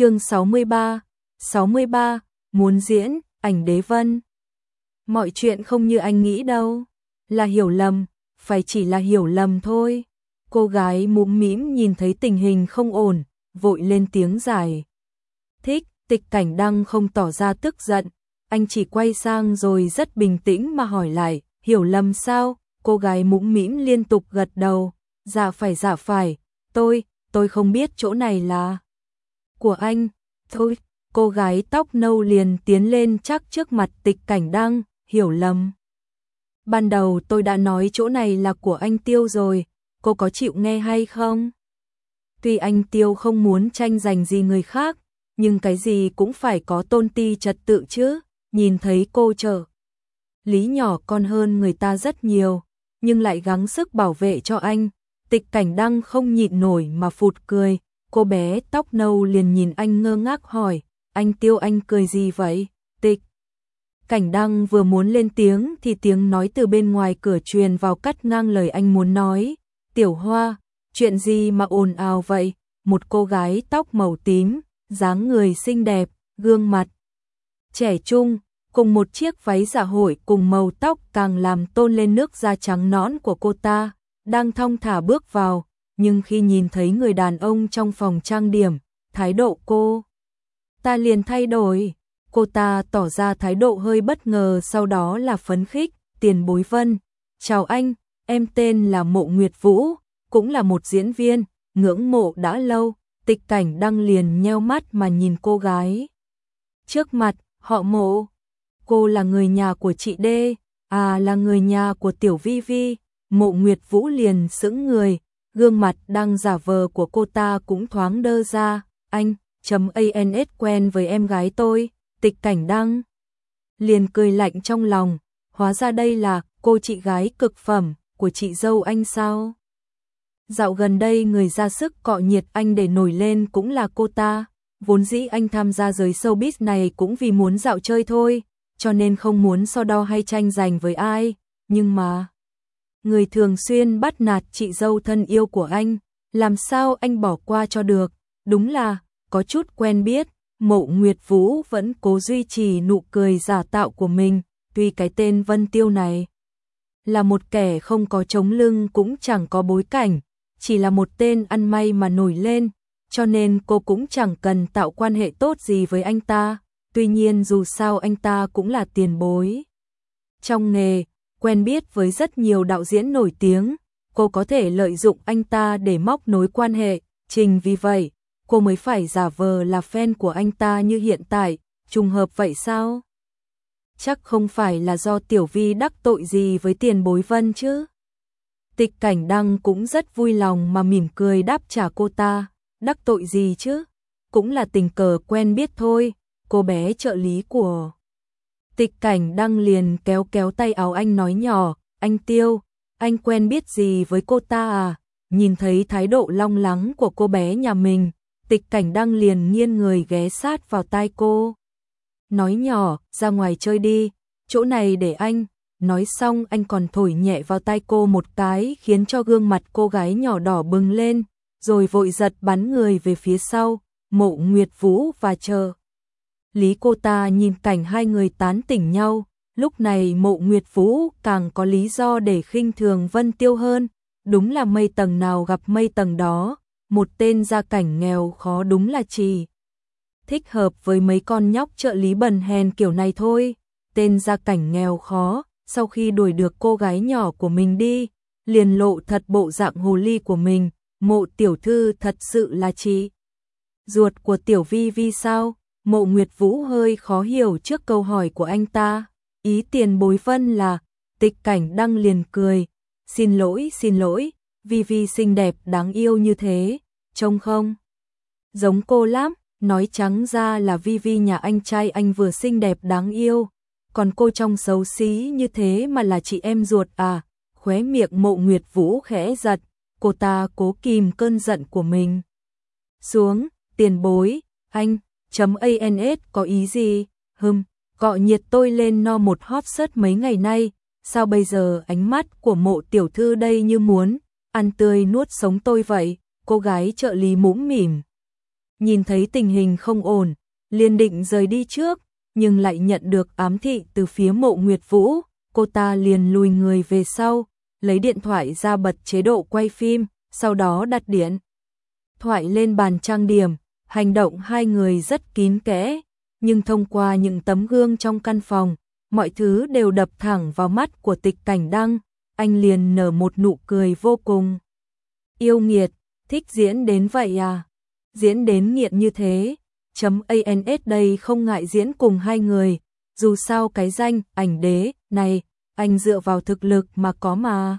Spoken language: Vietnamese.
chương 63, 63, muốn diễn, ảnh đế vân. Mọi chuyện không như anh nghĩ đâu, là hiểu lầm, phải chỉ là hiểu lầm thôi. Cô gái mũm mĩm nhìn thấy tình hình không ổn, vội lên tiếng giải. Thích, tịch cảnh đăng không tỏ ra tức giận, anh chỉ quay sang rồi rất bình tĩnh mà hỏi lại, hiểu lầm sao? Cô gái mũm mĩm liên tục gật đầu, dạ phải dạ phải, tôi, tôi không biết chỗ này là của anh. Thôi, cô gái tóc nâu liền tiến lên chắc trước mặt tịch cảnh đăng, hiểu lầm. Ban đầu tôi đã nói chỗ này là của anh Tiêu rồi, cô có chịu nghe hay không? Tuy anh Tiêu không muốn tranh giành gì người khác, nhưng cái gì cũng phải có tôn ti trật tự chứ, nhìn thấy cô chờ. Lý nhỏ con hơn người ta rất nhiều, nhưng lại gắng sức bảo vệ cho anh. Tịch cảnh đăng không nhịn nổi mà phụt cười, cô bé tóc nâu liền nhìn anh ngơ ngác hỏi, anh tiêu anh cười gì vậy? Tịch. Cảnh đăng vừa muốn lên tiếng thì tiếng nói từ bên ngoài cửa truyền vào cắt ngang lời anh muốn nói. Tiểu hoa, chuyện gì mà ồn ào vậy? Một cô gái tóc màu tím, dáng người xinh đẹp, gương mặt trẻ trung, cùng một chiếc váy dạ hội cùng màu tóc càng làm tôn lên nước da trắng nõn của cô ta, đang thong thả bước vào, nhưng khi nhìn thấy người đàn ông trong phòng trang điểm, thái độ cô ta liền thay đổi, cô ta tỏ ra thái độ hơi bất ngờ sau đó là phấn khích, tiền bối vân, chào anh, em tên là Mộ Nguyệt Vũ, cũng là một diễn viên, ngưỡng mộ đã lâu, tịch cảnh đăng liền nheo mắt mà nhìn cô gái. Trước mặt, họ mộ, cô là người nhà của chị D. à là người nhà của Tiểu Vi Vi, mộ Nguyệt Vũ liền sững người, gương mặt đang giả vờ của cô ta cũng thoáng đơ ra, anh, chấm ANS quen với em gái tôi, tịch cảnh đăng. Liền cười lạnh trong lòng, hóa ra đây là cô chị gái cực phẩm của chị dâu anh sao? Dạo gần đây người ra sức cọ nhiệt anh để nổi lên cũng là cô ta, vốn dĩ anh tham gia giới showbiz này cũng vì muốn dạo chơi thôi, cho nên không muốn so đo hay tranh giành với ai, nhưng mà người thường xuyên bắt nạt chị dâu thân yêu của anh, làm sao anh bỏ qua cho được, đúng là có chút quen biết, Mộ Nguyệt Vũ vẫn cố duy trì nụ cười giả tạo của mình, tuy cái tên Vân Tiêu này là một kẻ không có chống lưng cũng chẳng có bối cảnh, chỉ là một tên ăn may mà nổi lên, cho nên cô cũng chẳng cần tạo quan hệ tốt gì với anh ta, tuy nhiên dù sao anh ta cũng là tiền bối. Trong nghề, quen biết với rất nhiều đạo diễn nổi tiếng, cô có thể lợi dụng anh ta để móc nối quan hệ, trình vì vậy, cô mới phải giả vờ là fan của anh ta như hiện tại, trùng hợp vậy sao? Chắc không phải là do Tiểu Vi đắc tội gì với tiền bối vân chứ? Tịch cảnh đăng cũng rất vui lòng mà mỉm cười đáp trả cô ta, đắc tội gì chứ? Cũng là tình cờ quen biết thôi, cô bé trợ lý của. Tịch cảnh đăng liền kéo kéo tay áo anh nói nhỏ, anh Tiêu, anh quen biết gì với cô ta à? Nhìn thấy thái độ long lắng của cô bé nhà mình, tịch cảnh đăng liền nghiêng người ghé sát vào tai cô. Nói nhỏ, ra ngoài chơi đi, chỗ này để anh. Nói xong anh còn thổi nhẹ vào tai cô một cái khiến cho gương mặt cô gái nhỏ đỏ bừng lên, rồi vội giật bắn người về phía sau, mộ Nguyệt Vũ và chờ. Lý cô ta nhìn cảnh hai người tán tỉnh nhau, lúc này mộ Nguyệt Vũ càng có lý do để khinh thường Vân Tiêu hơn, đúng là mây tầng nào gặp mây tầng đó, một tên gia cảnh nghèo khó đúng là chỉ thích hợp với mấy con nhóc trợ lý bần hèn kiểu này thôi, tên gia cảnh nghèo khó, sau khi đuổi được cô gái nhỏ của mình đi, liền lộ thật bộ dạng hồ ly của mình, mộ tiểu thư thật sự là chị. Ruột của tiểu vi vi sao? Mộ Nguyệt Vũ hơi khó hiểu trước câu hỏi của anh ta. Ý tiền bối phân là, tịch cảnh đăng liền cười. Xin lỗi, xin lỗi, Vi Vi xinh đẹp đáng yêu như thế, trông không? Giống cô lắm, nói trắng ra là Vi Vi nhà anh trai anh vừa xinh đẹp đáng yêu. Còn cô trong xấu xí như thế mà là chị em ruột à? Khóe miệng mộ Nguyệt Vũ khẽ giật, cô ta cố kìm cơn giận của mình. Xuống, tiền bối, anh ANS có ý gì? Hừm, cọ nhiệt tôi lên no một hot search mấy ngày nay, sao bây giờ ánh mắt của mộ tiểu thư đây như muốn ăn tươi nuốt sống tôi vậy? Cô gái trợ lý mũm mỉm. nhìn thấy tình hình không ổn, liền định rời đi trước, nhưng lại nhận được ám thị từ phía mộ Nguyệt Vũ, cô ta liền lùi người về sau, lấy điện thoại ra bật chế độ quay phim, sau đó đặt điện thoại lên bàn trang điểm, hành động hai người rất kín kẽ, nhưng thông qua những tấm gương trong căn phòng, mọi thứ đều đập thẳng vào mắt của tịch cảnh đăng, anh liền nở một nụ cười vô cùng. Yêu nghiệt, thích diễn đến vậy à? Diễn đến nghiện như thế, chấm ANS đây không ngại diễn cùng hai người, dù sao cái danh ảnh đế này, anh dựa vào thực lực mà có mà.